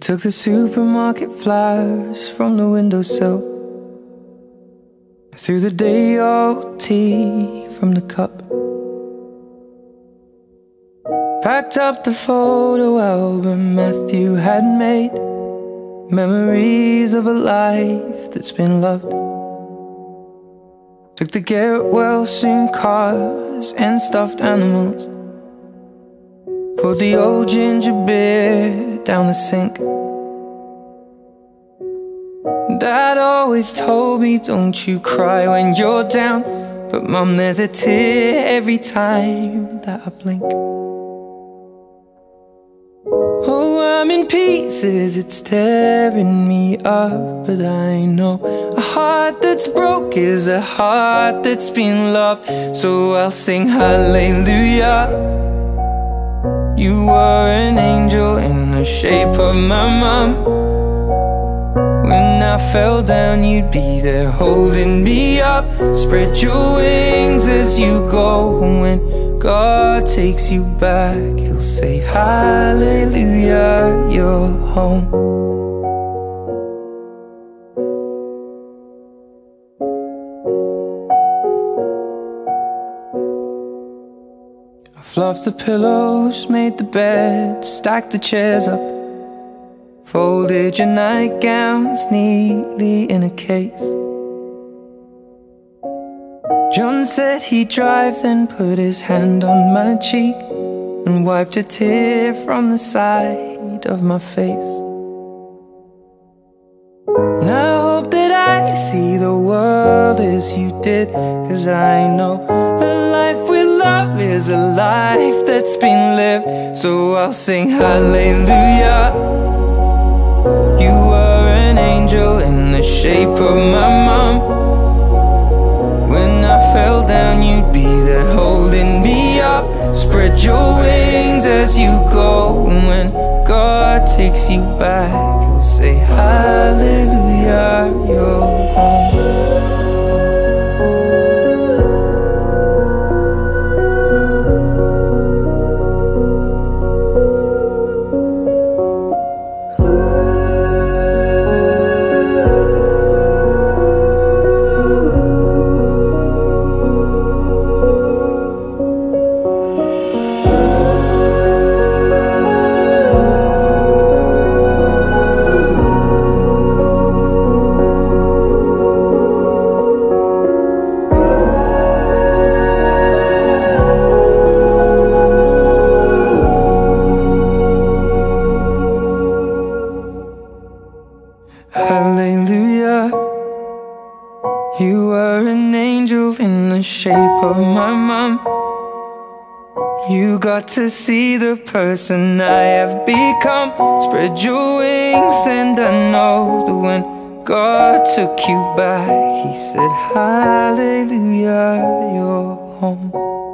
took the supermarket flowers from the windowsill. I threw the day old tea from the cup. Packed up the photo album Matthew had made. Memories of a life that's been loved. Took the get well soon cars and stuffed animals. Poured the old ginger beer down the sink. Dad always told me, don't you cry when you're down. But mum, there's a tear every time that I blink. Oh, I'm in pieces, it's tearing me up. But I know a heart that's broke is a heart that's been loved. So I'll sing hallelujah. You were an angel in shape of my mom When I fell down you'd be there holding me up. Spread your wings as you go. And When God takes you back He'll say hallelujah, you're home Fluffed the pillows, made the bed, stacked the chairs up. Folded your nightgowns neatly in a case. John said he'd drive, then put his hand on my cheek and wiped a tear from the side of my face. I hope that I see the world as you did, cause I know love is a life that's been lived. So I'll sing hallelujah. You were an angel in the shape of my mom. When I fell down you'd be there holding me up. Spread your wings as you go. And When God takes you back He'll say hallelujah, you're home Were an angel in the shape of my mom. You got to see the person I have become. Spread your wings, and I know that when God took you back, He said, Hallelujah, you're home.